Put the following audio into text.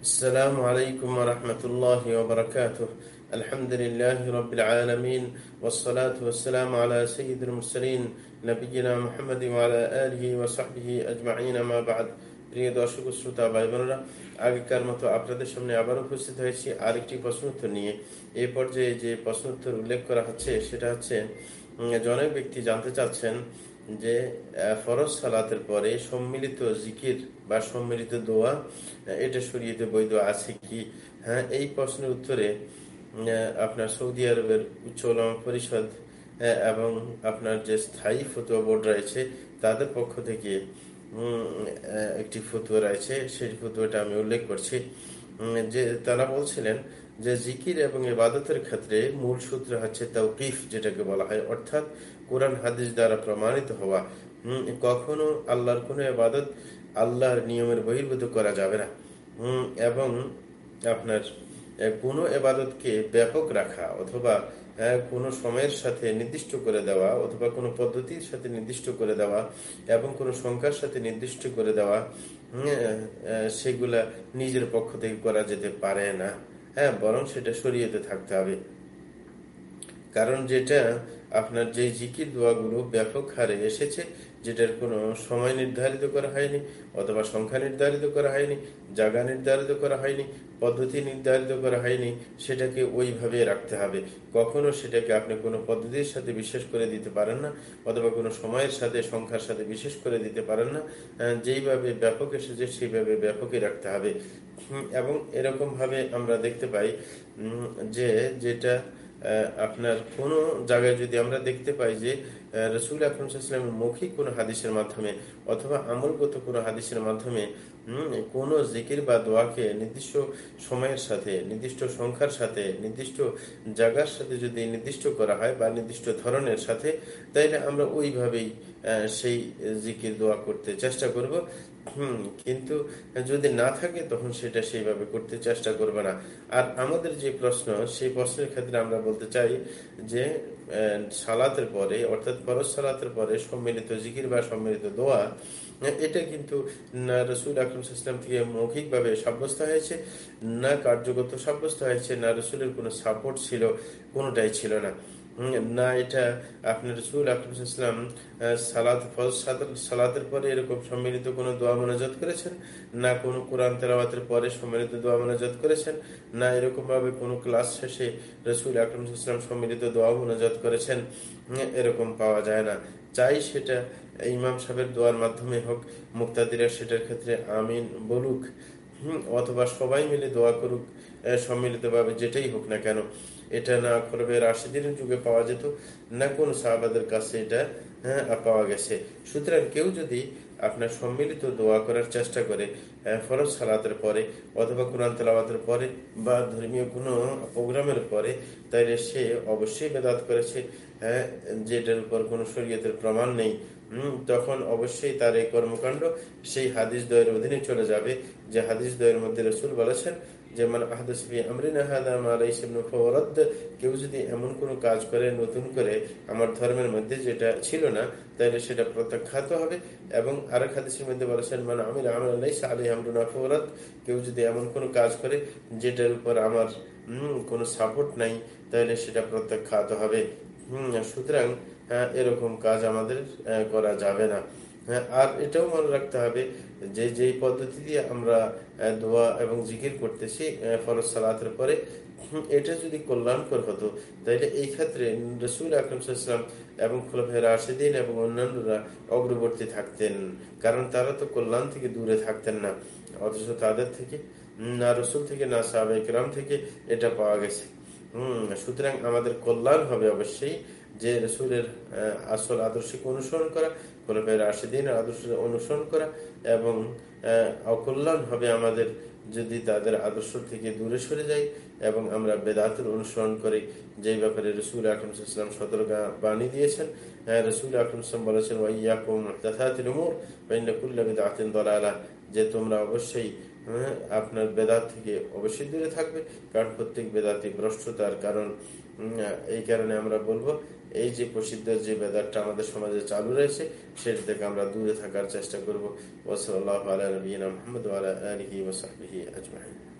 السلام عليكم ورحمة الله وبركاته الحمد لله رب العالمين والصلاة والسلام على سيد المرسلين نبينا محمد وعلى آله وصحبه أجمعين ما بعد প্রিয় দর্শক ও শ্রোতা ভাই বোনেরা আগেকার মতো আপনাদের সামনে আবার উপস্থিত হয়েছি আরেকটি প্রশ্ন উত্তর নিয়ে এই পর্যায়ে যে প্রশ্ন উত্তর উল্লেখ করা হচ্ছে সেটা হচ্ছে উম, জনক ব্যক্তি জানতে চাচ্ছেন যে ফরজ সালাতের পরে সম্মিলিত জিকির বা সম্মিলিত দোয়া এটা শরীয়তে বৈধ আছে কি? হ্যাঁ এই প্রশ্নের উত্তরে আপনার সৌদি আরবের উচ্চ পরিষদ এবং আপনার যে স্থায়ী ফতুয়া বোর্ড রয়েছে, তাদের পক্ষ থেকে একটি ফতুয়া রয়েছে। সেই ফতুয়াটা আমি উল্লেখ করছি। যে তারা বলছিলেন যে জিকির এবং ইবাদতের ক্ষেত্রে মূল সূত্র হচ্ছে তৌকিফ যেটাকে বলা হয়। অর্থাৎ কোরআন হাদিস দ্বারা প্রমাণিত হওয়া। কখনো আল্লাহর কোনো ইবাদত আল্লাহর নিয়মের বহির্ভূত করা যাবে না। এবং আপনার কোনো এবাদতকে ব্যাপক রাখা অথবা কোনো সময়ের সাথে নির্দিষ্ট করে দেওয়া অথবা কোনো পদ্ধতির সাথে নির্দিষ্ট করে দেওয়া এবং কোনো সংখ্যার সাথে নির্দিষ্ট করে দেওয়া সেগুলা নিজের পক্ষ থেকে করা যেতে পারে না। হ্যাঁ বরং সেটা সরিয়েতে থাকতে হবে। কারণ যেটা আপনার যে জিকির দোয়াগুলো ব্যাপক হারে এসেছে যেটার কোনো সময় নির্ধারিত করা হয়নি, অথবা সংখ্যা নির্ধারিত করা হয়নি, জায়গা নির্ধারিত করা হয়নি, পদ্ধতি নির্ধারিত করা হয়নি, সেটাকে ওইভাবে রাখতে হবে। কখনো সেটাকে আপনি কোনো পদ্ধতির সাথে বিশেষ করে দিতে পারেন না, অথবা কোনো সময়ের সাথে, সংখ্যার সাথে বিশেষ করে দিতে পারেন না। যেইভাবে ব্যাপক এসেছে, সেইভাবে ব্যাপকই রাখতে হবে। এবং এরকম ভাবে আমরা দেখতে পাই যে যেটা আপনার কোনো জায়গায় যদি আমরা দেখতে পাই যে রসুল আকরমসাল্লামের মৌখিক কোনো হাদিসের মাধ্যমে অথবা আমলগত কোনো হাদিসের মাধ্যমে কোনো জিকির বা দোয়াকে নির্দিষ্ট সময়ের সাথে, নির্দিষ্ট সংখ্যার সাথে, নির্দিষ্ট জায়গার সাথে যদি নির্দিষ্ট করা হয় বা নির্দিষ্ট ধরনের সাথে, তাইলে আমরা ওইভাবেই সেই জিকির দোয়া করতে চেষ্টা করব। হুম, কিন্তু যদি না থাকে তখন সেটা সেইভাবে করতে চেষ্টা করবে না। আর আমাদের যে প্রশ্ন, সেই প্রশ্নের ক্ষেত্রে আমরা বলতে চাই যে সালাতের পরে, অর্থাৎ ফরজ সালাতের পরে সম্মিলিত জিকির বা সম্মিলিত দোয়া, এটা কিন্তু না রসুল আকরম ইসলাম থেকে মৌখিকভাবে সাব্যস্ত হয়েছে, না কার্যগত সাব্যস্ত হয়েছে, না রসুলের কোনো সাপোর্ট ছিল, কোনোটাই ছিল না। না, এটা আপনার রসুল আকরম ইসলাম সালাদ সালাতের পরে এরকম সম্মিলিত কোনো দোয়া মোনাজাত করেছেন? না, কোনো কোরআন তেলাওয়াতের পরে সম্মিলিত দোয়া মোনাজাত করেছেন? না এরকম ভাবে কোনো ক্লাস শেষে রসুল আকরম ইসলাম সম্মিলিত দোয়া মোনাজাত করেছেন? এরকম পাওয়া যায় না। চাই সেটা ইমাম সাহেবের দোয়ার মাধ্যমে হোক মুক্তাদিরা সেটার ক্ষেত্রে আমিন বলুক। হুম, অথবা সবাই মিলে দোয়া করুক সম্মিলিতভাবে যেটাই হোক না কেন এটা না করবে রাশিদিনের যুগে পাওয়া যেত না কোন সাহাবাদের কাছে এটা হ্যাঁ, পাওয়া গেছে। সুতরাং কেউ যদি আপনার সম্মিলিত দোয়া করার চেষ্টা করে ফরজ সালাতের পরে অথবা কোরআন তেলাওয়াতের পরে বা ধর্মীয় কোনো প্রোগ্রামের পরে তাইলে সে অবশ্যই বেদাত করেছে হ্যাঁ, যেটার উপর কোনো শরীয়তের প্রমাণ নেই তখন অবশ্যই তার এই কর্মকাণ্ড, সেই হাদিস দয়ের অধীনে চলে যাবে। যে হাদিস দয়ের মধ্যে রসুল বলেছেন যে মানে আহাদসফি আমরিনা হাদা মা লাইসা মিনহু ফাওয়ারাদ্দ। কেউ যদি এমন কোনো কাজ করে, নতুন করে, আমার ধর্মের মধ্যে যেটা ছিল না, তাহলে সেটা প্রত্যাখ্যাত হবে। এবং আরেক হাদিসের মধ্যে বলেছেন মানে আমির আমর লাইসা আলী আমরুনা ফৌরাত কেউ যদি এমন কোনো কাজ করে, যেটার উপর আমার কোনো সাপোর্ট নাই, তাহলে সেটা প্রত্যাখ্যাত হবে। সুতরাং হ্যাঁ, এরকম কাজ আমাদের করা যাবে না। হ্যাঁ, আর এটাও মনে রাখতে হবে যে যেই পদ্ধতি দিয়ে আমরা দোয়া এবং জিকির করতেছি ফরজ সালাতের পরে এটা যদি কল্যাণকর হতো তাহলে এই ক্ষেত্রে রসুল আকরমসাল্লাম এবং খোলাফাই রাশেদিন এবং অন্যান্যরা অগ্রবর্তী থাকতেন কারণ তারা তো কল্যাণ থেকে দূরে থাকতেন না অথচ তাদের থেকে না রসুল থেকে না সাহাবাইকরাম থেকে এটা পাওয়া গেছে। হম, সুতরাং আমাদের কল্যাণ হবে অবশ্যই যে রসুলের আসল আদর্শকে অনুসরণ করা খোলাফাই রাশেদিনের আদর্শ অনুসরণ করা এবং অকল্যাণ হবে আমাদের যদি তাদের আদর্শ থেকে দূরে সরে যাই এবং আমরা বেদাতের অনুসরণ করি। যেই ব্যাপারে রসুল আকরমসাল্লাম সতর্ক বাণী দিয়েছেন রসুল আকরমসাল্লাম বলেছেন, ওয়াইয়াকুম বিদআতিন দালালা। যে তোমরা অবশ্যই আপনার বেদাত থেকে অবশ্যই দূরে থাকবে, কারণ প্রত্যেক বেদাতি ভ্রষ্টতার কারণ এই কারণে আমরা বলব, এই যে প্রসিদ্ধ যে বেদারটা আমাদের সমাজে চালু রয়েছে, সেটা থেকে আমরা দূরে থাকার চেষ্টা করব। ওসল আল্লাহ আলী নবীনা মোহাম্মদ আজমাহিন